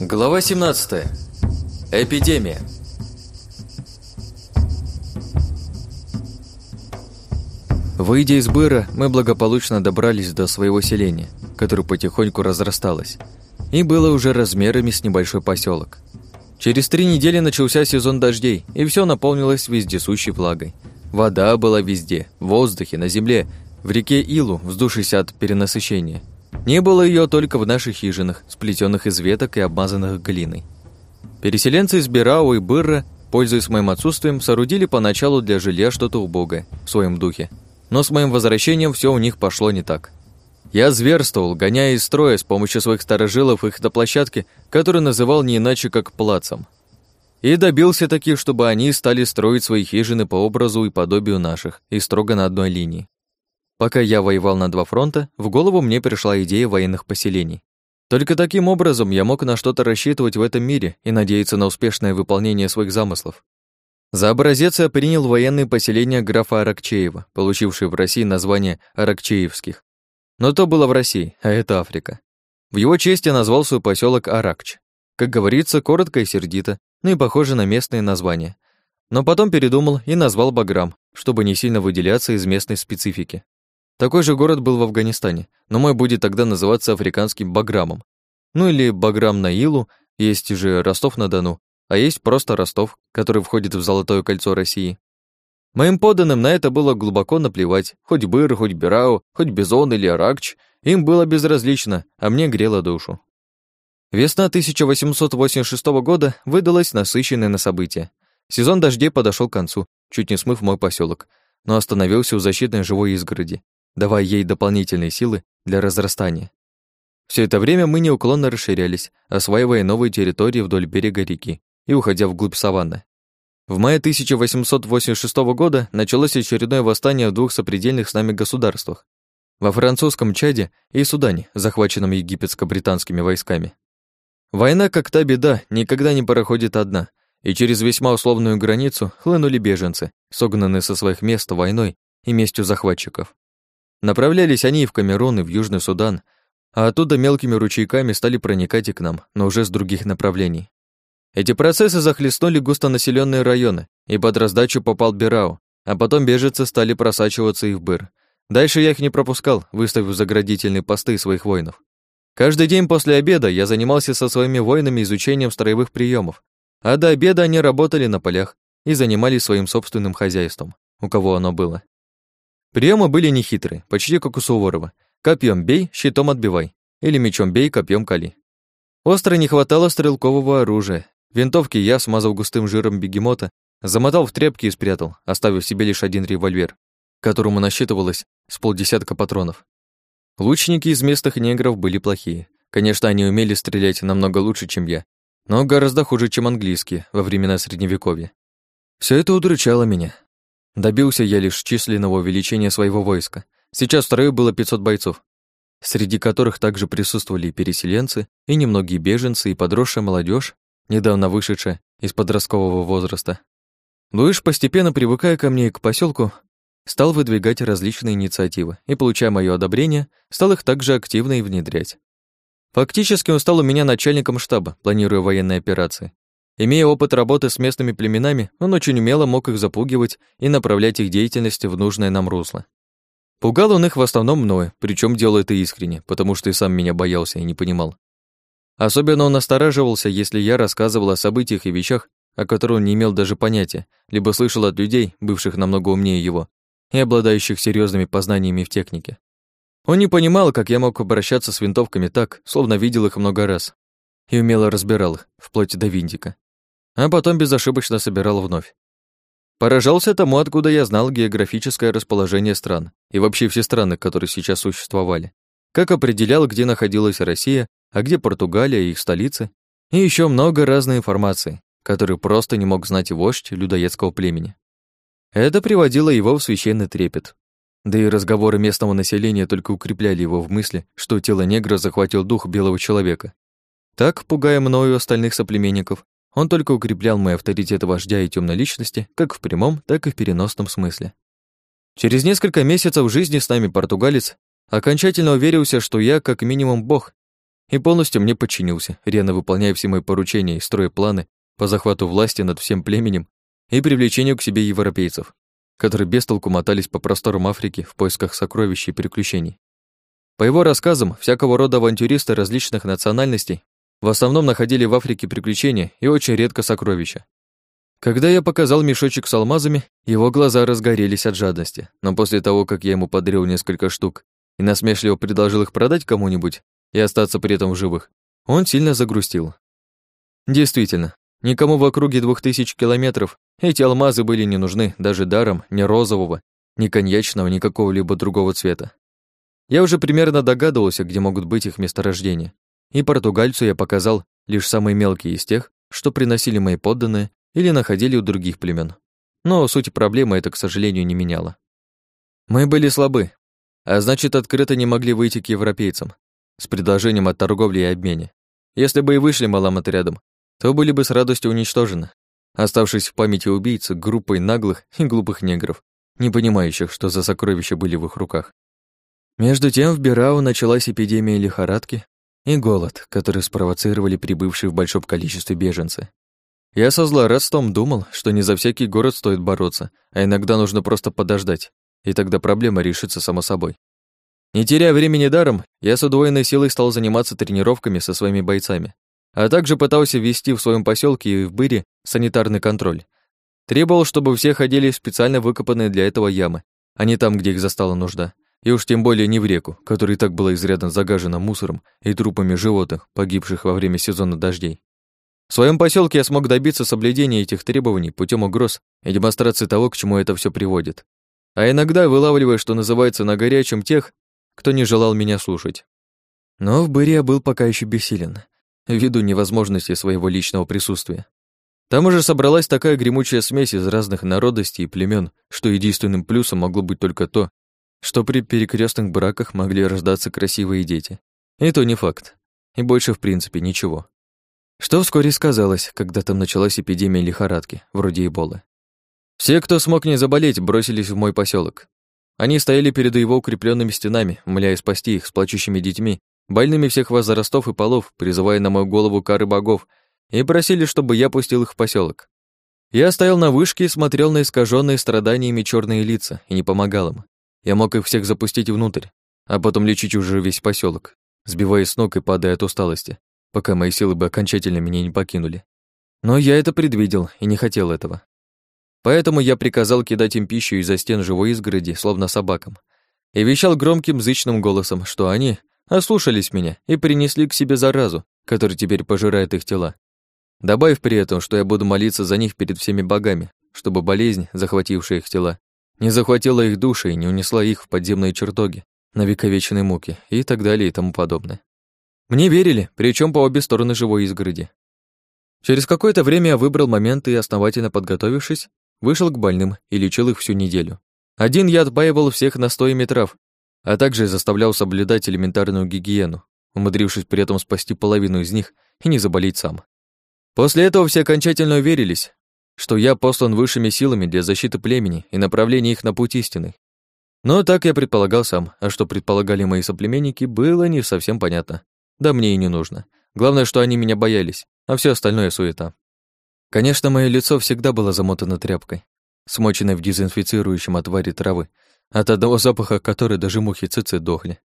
Глава 17. Эпидемия. Выйдя из Быра, мы благополучно добрались до своего селения, которое потихоньку разрасталось, и было уже размерами с небольшой поселок. Через три недели начался сезон дождей, и все наполнилось вездесущей влагой. Вода была везде, в воздухе, на земле, в реке Илу, вздувшейся от перенасыщения. Не было ее только в наших хижинах, сплетенных из веток и обмазанных глиной. Переселенцы из Бирау и Бырра, пользуясь моим отсутствием, соорудили поначалу для жилья что-то убогое, в своем духе. Но с моим возвращением все у них пошло не так. Я зверствовал, гоняя из строя с помощью своих старожилов их до площадки, которую называл не иначе как плацом. И добился таких, чтобы они стали строить свои хижины по образу и подобию наших, и строго на одной линии. Пока я воевал на два фронта, в голову мне пришла идея военных поселений. Только таким образом я мог на что-то рассчитывать в этом мире и надеяться на успешное выполнение своих замыслов. За образец я принял военные поселения графа Аракчеева, получившие в России название Аракчеевских. Но то было в России, а это Африка. В его честь я назвал свой поселок Аракч. Как говорится, коротко и сердито, ну и похоже на местные названия. Но потом передумал и назвал Баграм, чтобы не сильно выделяться из местной специфики. Такой же город был в Афганистане, но мой будет тогда называться африканским Баграмом. Ну или Баграм на Илу, есть же Ростов-на-Дону, а есть просто Ростов, который входит в Золотое кольцо России. Моим подданным на это было глубоко наплевать, хоть Быр, хоть Бирау, хоть Бизон или Аракч, им было безразлично, а мне грело душу. Весна 1886 года выдалась насыщенной на события. Сезон дождей подошел к концу, чуть не смыв мой поселок, но остановился у защитной живой изгороди, давая ей дополнительные силы для разрастания. Все это время мы неуклонно расширялись, осваивая новые территории вдоль берега реки и уходя вглубь саванны. В мае 1886 года началось очередное восстание в двух сопредельных с нами государствах во французском Чаде и Судане, захваченном египетско-британскими войсками. Война, как та беда, никогда не проходит одна, и через весьма условную границу хлынули беженцы, согнанные со своих мест войной и местью захватчиков. Направлялись они и в Камерун, и в Южный Судан, а оттуда мелкими ручейками стали проникать и к нам, но уже с других направлений. Эти процессы захлестнули густонаселенные районы, и под раздачу попал Бирау, а потом беженцы стали просачиваться и в Быр. Дальше я их не пропускал, выставив заградительные посты своих воинов. Каждый день после обеда я занимался со своими воинами изучением строевых приемов, а до обеда они работали на полях и занимались своим собственным хозяйством, у кого оно было. Приемы были нехитрые, почти как у Суворова. Копьем бей, щитом отбивай. Или мечом бей, копьем кали. Остро не хватало стрелкового оружия. Винтовки я, смазал густым жиром бегемота, замотал в тряпки и спрятал, оставив себе лишь один револьвер, которому насчитывалось с полдесятка патронов. Лучники из местных негров были плохие. Конечно, они умели стрелять намного лучше, чем я, но гораздо хуже, чем английские во времена Средневековья. Все это удручало меня, Добился я лишь численного увеличения своего войска. Сейчас в строю было 500 бойцов, среди которых также присутствовали и переселенцы, и немногие беженцы, и подросшая молодежь, недавно вышедшая из подросткового возраста. Луиш, постепенно привыкая ко мне и к поселку, стал выдвигать различные инициативы и, получая мое одобрение, стал их также активно и внедрять. Фактически он стал у меня начальником штаба, планируя военные операции. Имея опыт работы с местными племенами, он очень умело мог их запугивать и направлять их деятельность в нужное нам русло. Пугал он их в основном мною, причем делал это искренне, потому что и сам меня боялся и не понимал. Особенно он настораживался, если я рассказывал о событиях и вещах, о которых он не имел даже понятия, либо слышал от людей, бывших намного умнее его, и обладающих серьезными познаниями в технике. Он не понимал, как я мог обращаться с винтовками так, словно видел их много раз, и умело разбирал их, вплоть до винтика а потом безошибочно собирал вновь. Поражался тому, откуда я знал географическое расположение стран и вообще все страны, которые сейчас существовали. Как определял, где находилась Россия, а где Португалия и их столицы, и еще много разной информации, которую просто не мог знать вождь людоедского племени. Это приводило его в священный трепет. Да и разговоры местного населения только укрепляли его в мысли, что тело негра захватил дух белого человека. Так, пугая мною остальных соплеменников, он только укреплял мой авторитет вождя и темной личности, как в прямом, так и в переносном смысле. Через несколько месяцев жизни с нами португалец окончательно уверился, что я как минимум бог, и полностью мне подчинился, рьяно выполняя все мои поручения и строя планы по захвату власти над всем племенем и привлечению к себе европейцев, которые без толку мотались по просторам Африки в поисках сокровищ и приключений. По его рассказам, всякого рода авантюристы различных национальностей в основном находили в Африке приключения и очень редко сокровища. Когда я показал мешочек с алмазами, его глаза разгорелись от жадности, но после того, как я ему подарил несколько штук и насмешливо предложил их продать кому-нибудь и остаться при этом в живых, он сильно загрустил. Действительно, никому в округе двух тысяч километров эти алмазы были не нужны даже даром ни розового, ни коньячного, ни какого-либо другого цвета. Я уже примерно догадывался, где могут быть их месторождения, и португальцу я показал лишь самые мелкие из тех, что приносили мои подданные или находили у других племен. Но суть проблемы это, к сожалению, не меняло. Мы были слабы, а значит, открыто не могли выйти к европейцам с предложением о торговле и обмене. Если бы и вышли малым отрядом, то были бы с радостью уничтожены, оставшись в памяти убийцы группой наглых и глупых негров, не понимающих, что за сокровища были в их руках. Между тем в Бирау началась эпидемия лихорадки и голод, который спровоцировали прибывшие в большом количестве беженцы. Я со злорадством думал, что не за всякий город стоит бороться, а иногда нужно просто подождать, и тогда проблема решится само собой. Не теряя времени даром, я с удвоенной силой стал заниматься тренировками со своими бойцами, а также пытался ввести в своем поселке и в Быре санитарный контроль. Требовал, чтобы все ходили в специально выкопанные для этого ямы, а не там, где их застала нужда. И уж тем более не в реку, которая и так была изрядно загажена мусором и трупами животных, погибших во время сезона дождей. В своем поселке я смог добиться соблюдения этих требований путем угроз и демонстрации того, к чему это все приводит. А иногда вылавливая, что называется, на горячем тех, кто не желал меня слушать. Но в Быре я был пока еще бессилен, ввиду невозможности своего личного присутствия. Там уже собралась такая гремучая смесь из разных народностей и племен, что единственным плюсом могло быть только то, что при перекрестных браках могли рождаться красивые дети. И то не факт. И больше, в принципе, ничего. Что вскоре сказалось, когда там началась эпидемия лихорадки, вроде Эболы. Все, кто смог не заболеть, бросились в мой поселок. Они стояли перед его укрепленными стенами, умоляя спасти их с плачущими детьми, больными всех возрастов и полов, призывая на мою голову кары богов, и просили, чтобы я пустил их в поселок. Я стоял на вышке и смотрел на искаженные страданиями черные лица и не помогал им. Я мог их всех запустить внутрь, а потом лечить уже весь поселок, сбиваясь с ног и падая от усталости пока мои силы бы окончательно меня не покинули. Но я это предвидел и не хотел этого. Поэтому я приказал кидать им пищу из-за стен живой изгороди, словно собакам, и вещал громким зычным голосом, что они ослушались меня и принесли к себе заразу, которая теперь пожирает их тела. Добавив при этом, что я буду молиться за них перед всеми богами, чтобы болезнь, захватившая их тела, не захватила их души и не унесла их в подземные чертоги, на вековечные муки и так далее и тому подобное. Мне верили, причем по обе стороны живой изгороди. Через какое-то время я выбрал момент и, основательно подготовившись, вышел к больным и лечил их всю неделю. Один я отпаивал всех настоями трав, а также заставлял соблюдать элементарную гигиену, умудрившись при этом спасти половину из них и не заболеть сам. После этого все окончательно уверились, что я послан высшими силами для защиты племени и направления их на путь истины. Но так я предполагал сам, а что предполагали мои соплеменники, было не совсем понятно. Да мне и не нужно. Главное, что они меня боялись, а все остальное суета. Конечно, мое лицо всегда было замотано тряпкой, смоченной в дезинфицирующем отваре травы, от одного запаха которой даже мухи цицы дохли.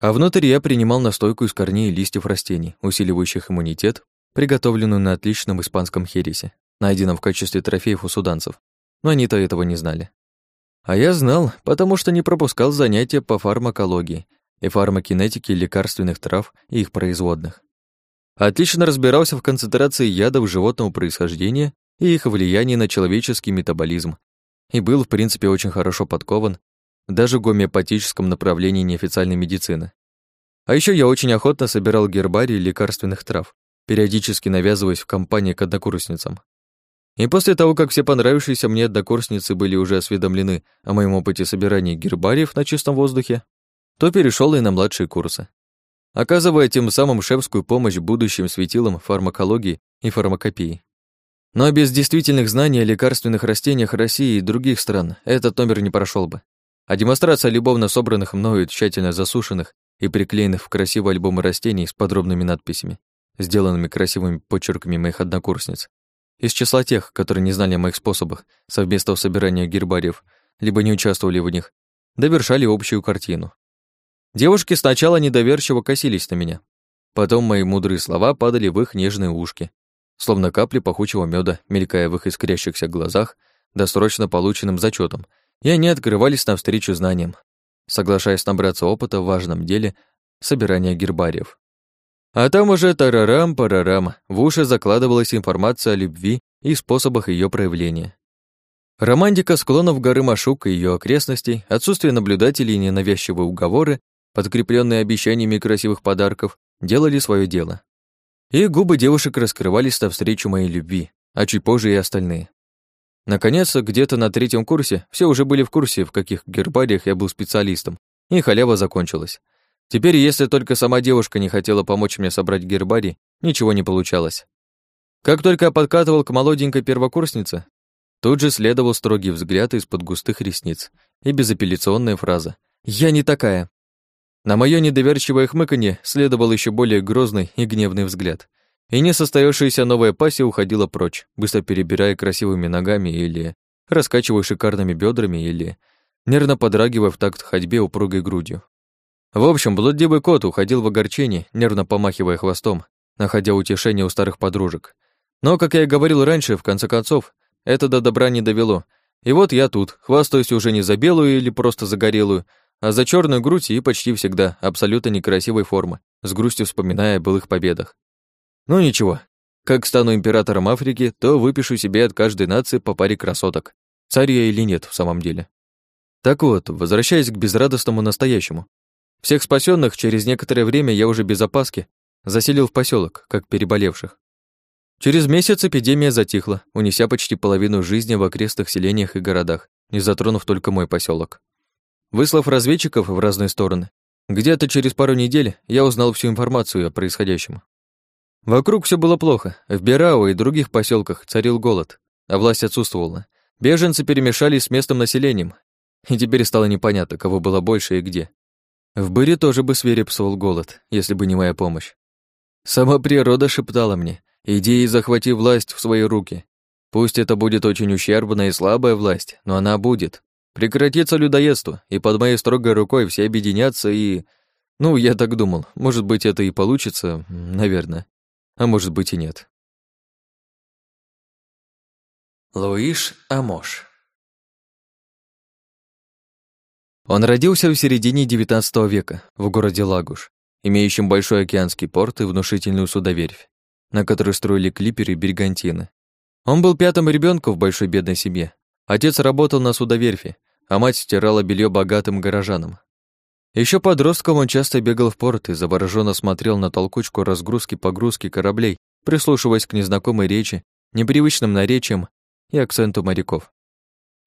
А внутрь я принимал настойку из корней и листьев растений, усиливающих иммунитет, приготовленную на отличном испанском хересе, найденном в качестве трофеев у суданцев. Но они-то этого не знали. А я знал, потому что не пропускал занятия по фармакологии и фармакинетики лекарственных трав и их производных. Отлично разбирался в концентрации ядов животного происхождения и их влиянии на человеческий метаболизм, и был, в принципе, очень хорошо подкован даже в гомеопатическом направлении неофициальной медицины. А еще я очень охотно собирал гербарий лекарственных трав, периодически навязываясь в компании к однокурсницам. И после того, как все понравившиеся мне однокурсницы были уже осведомлены о моем опыте собирания гербариев на чистом воздухе, то перешел и на младшие курсы, оказывая тем самым шефскую помощь будущим светилам фармакологии и фармакопии. Но без действительных знаний о лекарственных растениях России и других стран этот номер не прошел бы. А демонстрация любовно собранных мною тщательно засушенных и приклеенных в красивые альбомы растений с подробными надписями, сделанными красивыми почерками моих однокурсниц. Из числа тех, которые не знали о моих способах совместного собирания гербариев, либо не участвовали в них, довершали общую картину. Девушки сначала недоверчиво косились на меня. Потом мои мудрые слова падали в их нежные ушки, словно капли пахучего меда, мелькая в их искрящихся глазах, досрочно полученным зачетом, и они открывались навстречу знаниям, соглашаясь набраться опыта в важном деле собирания гербариев. А там уже тарарам-парарам, в уши закладывалась информация о любви и способах ее проявления. Романтика склонов горы Машук и ее окрестностей, отсутствие наблюдателей и ненавязчивые уговоры, подкрепленные обещаниями красивых подарков, делали свое дело. И губы девушек раскрывались навстречу моей любви, а чуть позже и остальные. Наконец, где-то на третьем курсе все уже были в курсе, в каких гербариях я был специалистом, и халява закончилась. Теперь, если только сама девушка не хотела помочь мне собрать гербарий, ничего не получалось. Как только я подкатывал к молоденькой первокурснице, тут же следовал строгий взгляд из-под густых ресниц и безапелляционная фраза «Я не такая». На моё недоверчивое хмыканье следовал еще более грозный и гневный взгляд. И несостоявшаяся новая пассия уходила прочь, быстро перебирая красивыми ногами или раскачивая шикарными бедрами или нервно подрагивая в такт ходьбе упругой грудью. В общем, блудливый кот уходил в огорчение, нервно помахивая хвостом, находя утешение у старых подружек. Но, как я и говорил раньше, в конце концов, это до добра не довело. И вот я тут, хвастаюсь уже не за белую или просто загорелую, а за черную грудь и почти всегда абсолютно некрасивой формы, с грустью вспоминая о былых победах. Ну ничего, как стану императором Африки, то выпишу себе от каждой нации по паре красоток, царь я или нет в самом деле. Так вот, возвращаясь к безрадостному настоящему. Всех спасенных через некоторое время я уже без опаски заселил в поселок, как переболевших. Через месяц эпидемия затихла, унеся почти половину жизни в окрестных селениях и городах, не затронув только мой поселок. Выслав разведчиков в разные стороны, где-то через пару недель я узнал всю информацию о происходящем. Вокруг все было плохо. В Берао и других поселках царил голод, а власть отсутствовала. Беженцы перемешались с местным населением, и теперь стало непонятно, кого было больше и где. В Быре тоже бы свирепствовал голод, если бы не моя помощь. Сама природа шептала мне, иди и захвати власть в свои руки. Пусть это будет очень ущербная и слабая власть, но она будет. Прекратится людоедство, и под моей строгой рукой все объединятся и... Ну, я так думал. Может быть, это и получится, наверное. А может быть и нет. Луиш Амош Он родился в середине XIX века в городе Лагуш, имеющем большой океанский порт и внушительную судоверфь, на которой строили клиперы и бригантины. Он был пятым ребенком в большой бедной семье. Отец работал на судоверфи, а мать стирала белье богатым горожанам. Еще подростком он часто бегал в порт и завороженно смотрел на толкучку разгрузки-погрузки кораблей, прислушиваясь к незнакомой речи, непривычным наречиям и акценту моряков.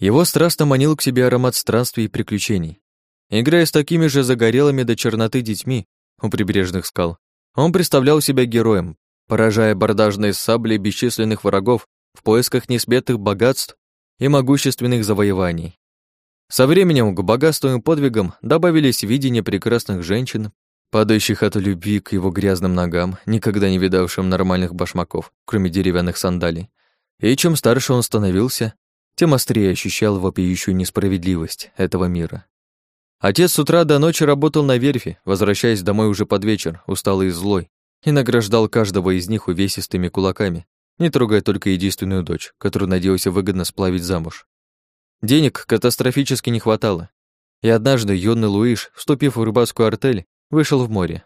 Его страстно манил к себе аромат странствий и приключений. Играя с такими же загорелыми до черноты детьми у прибрежных скал, он представлял себя героем, поражая бордажные сабли бесчисленных врагов в поисках несметных богатств и могущественных завоеваний. Со временем к богатству и подвигам добавились видения прекрасных женщин, падающих от любви к его грязным ногам, никогда не видавшим нормальных башмаков, кроме деревянных сандалий. И чем старше он становился, тем острее ощущал вопиющую несправедливость этого мира. Отец с утра до ночи работал на верфи, возвращаясь домой уже под вечер, усталый и злой, и награждал каждого из них увесистыми кулаками, не трогая только единственную дочь, которую надеялся выгодно сплавить замуж. Денег катастрофически не хватало, и однажды юный Луиш, вступив в рыбацкую артель, вышел в море.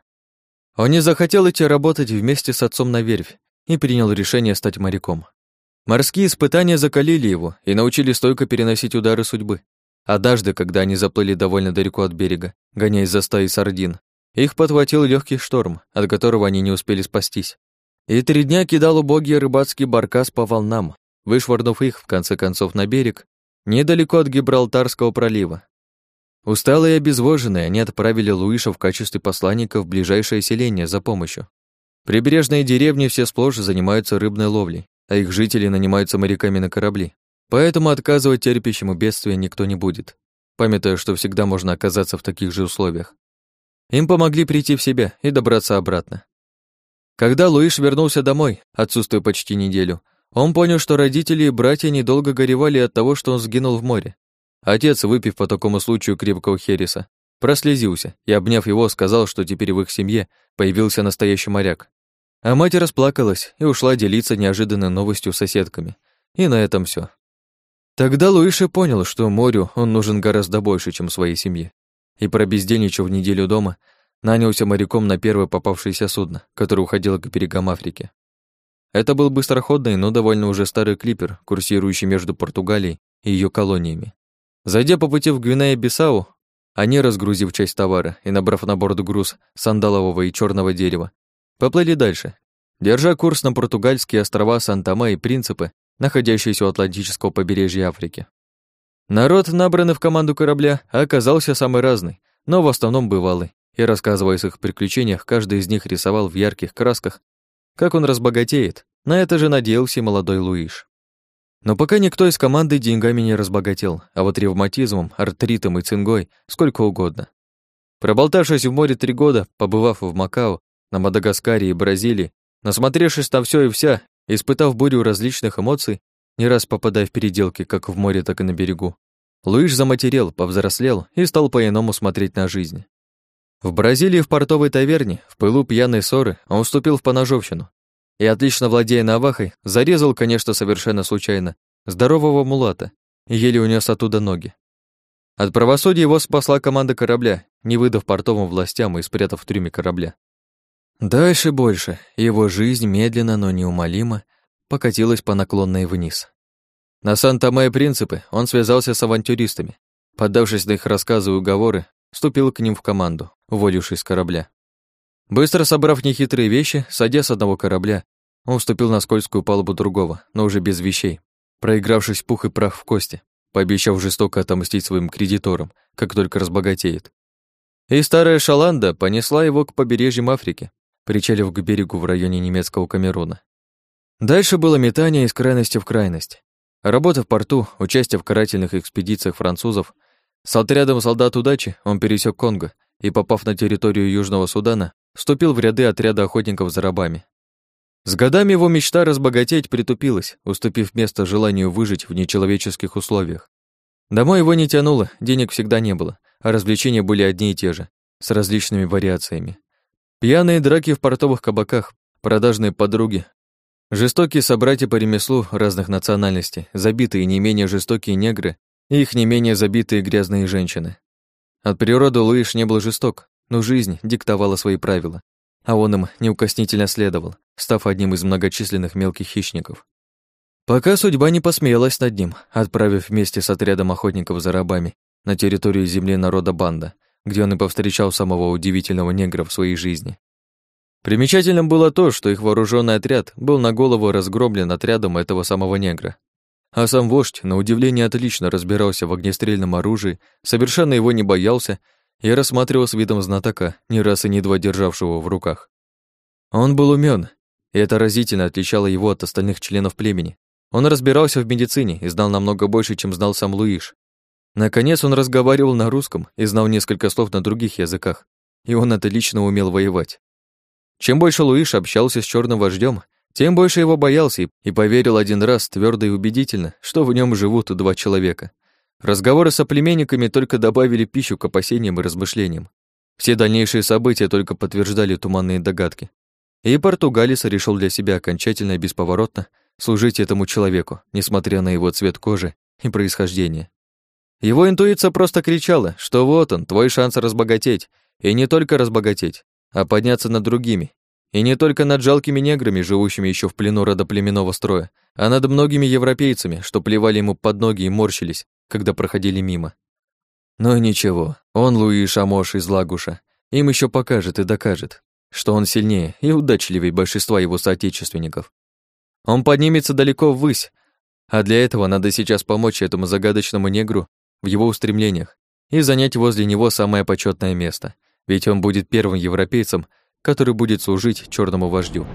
Он не захотел идти работать вместе с отцом на верфь и принял решение стать моряком. Морские испытания закалили его и научили стойко переносить удары судьбы. Однажды, когда они заплыли довольно далеко от берега, гоняясь за стаей сардин, их подхватил легкий шторм, от которого они не успели спастись. И три дня кидал убогий рыбацкий баркас по волнам, вышвырнув их, в конце концов, на берег недалеко от Гибралтарского пролива. Усталые и обезвоженные, они отправили Луиша в качестве посланника в ближайшее селение за помощью. Прибрежные деревни все сплошь занимаются рыбной ловлей, а их жители нанимаются моряками на корабли. Поэтому отказывать терпящему бедствия никто не будет, памятая, что всегда можно оказаться в таких же условиях. Им помогли прийти в себя и добраться обратно. Когда Луиш вернулся домой, отсутствуя почти неделю, он понял, что родители и братья недолго горевали от того, что он сгинул в море. Отец, выпив по такому случаю крепкого хереса, прослезился и, обняв его, сказал, что теперь в их семье появился настоящий моряк. А мать расплакалась и ушла делиться неожиданной новостью с соседками. И на этом все. Тогда Луиша понял, что морю он нужен гораздо больше, чем своей семье. И пробездельничав неделю дома, нанялся моряком на первое попавшееся судно, которое уходило к берегам Африки. Это был быстроходный, но довольно уже старый клипер, курсирующий между Португалией и ее колониями. Зайдя по пути в Гвинея-Бисау, они, разгрузив часть товара и набрав на борт груз сандалового и черного дерева, поплыли дальше, держа курс на португальские острова Санта-Ма и Принципы, находящиеся у Атлантического побережья Африки. Народ, набранный в команду корабля, оказался самый разный, но в основном бывалый, и, рассказывая о своих приключениях, каждый из них рисовал в ярких красках, как он разбогатеет. На это же надеялся молодой Луиш. Но пока никто из команды деньгами не разбогател, а вот ревматизмом, артритом и цингой сколько угодно. Проболтавшись в море три года, побывав в Макао, на Мадагаскаре и Бразилии, насмотревшись на все и вся, испытав бурю различных эмоций, не раз попадая в переделки как в море, так и на берегу, Луиш заматерел, повзрослел и стал по-иному смотреть на жизнь. В Бразилии в портовой таверне, в пылу пьяной ссоры, он вступил в поножовщину. И, отлично владея навахой, зарезал, конечно, совершенно случайно, здорового мулата и еле унес оттуда ноги. От правосудия его спасла команда корабля, не выдав портовым властям и спрятав в трюме корабля. Дальше больше. Его жизнь медленно, но неумолимо покатилась по наклонной вниз. На Санта-Мае принципы он связался с авантюристами. Поддавшись на их рассказы и уговоры, вступил к ним в команду, уволившись с корабля. Быстро собрав нехитрые вещи, садя с одного корабля, он вступил на скользкую палубу другого, но уже без вещей, проигравшись пух и прах в кости, пообещав жестоко отомстить своим кредиторам, как только разбогатеет. И старая шаланда понесла его к побережьям Африки, причалив к берегу в районе немецкого Камеруна. Дальше было метание из крайности в крайность. Работа в порту, участие в карательных экспедициях французов, с отрядом солдат удачи он пересек Конго и, попав на территорию Южного Судана, вступил в ряды отряда охотников за рабами. С годами его мечта разбогатеть притупилась, уступив место желанию выжить в нечеловеческих условиях. Домой его не тянуло, денег всегда не было, а развлечения были одни и те же, с различными вариациями. Пьяные драки в портовых кабаках, продажные подруги, жестокие собратья по ремеслу разных национальностей, забитые не менее жестокие негры и их не менее забитые грязные женщины. От природы Луиш не был жесток, но жизнь диктовала свои правила, а он им неукоснительно следовал, став одним из многочисленных мелких хищников. Пока судьба не посмеялась над ним, отправив вместе с отрядом охотников за рабами на территорию земли народа Банда, где он и повстречал самого удивительного негра в своей жизни. Примечательным было то, что их вооруженный отряд был на голову разгромлен отрядом этого самого негра. А сам вождь, на удивление, отлично разбирался в огнестрельном оружии, совершенно его не боялся и рассматривал с видом знатока, ни раз и ни два державшего в руках. Он был умен, и это разительно отличало его от остальных членов племени. Он разбирался в медицине и знал намного больше, чем знал сам Луиш. Наконец он разговаривал на русском и знал несколько слов на других языках, и он отлично умел воевать. Чем больше Луиш общался с черным вождем, тем больше его боялся и поверил один раз твердо и убедительно, что в нем живут два человека. Разговоры с соплеменниками только добавили пищу к опасениям и размышлениям. Все дальнейшие события только подтверждали туманные догадки. И португалец решил для себя окончательно и бесповоротно служить этому человеку, несмотря на его цвет кожи и происхождение. Его интуиция просто кричала, что вот он, твой шанс разбогатеть, и не только разбогатеть, а подняться над другими, и не только над жалкими неграми, живущими еще в плену родоплеменного строя, а над многими европейцами, что плевали ему под ноги и морщились, когда проходили мимо. Но ничего, он Луи Шамош из Лагуша, им еще покажет и докажет, что он сильнее и удачливее большинства его соотечественников. Он поднимется далеко ввысь, а для этого надо сейчас помочь этому загадочному негру в его устремлениях и занять возле него самое почетное место, ведь он будет первым европейцем, который будет служить черному вождю.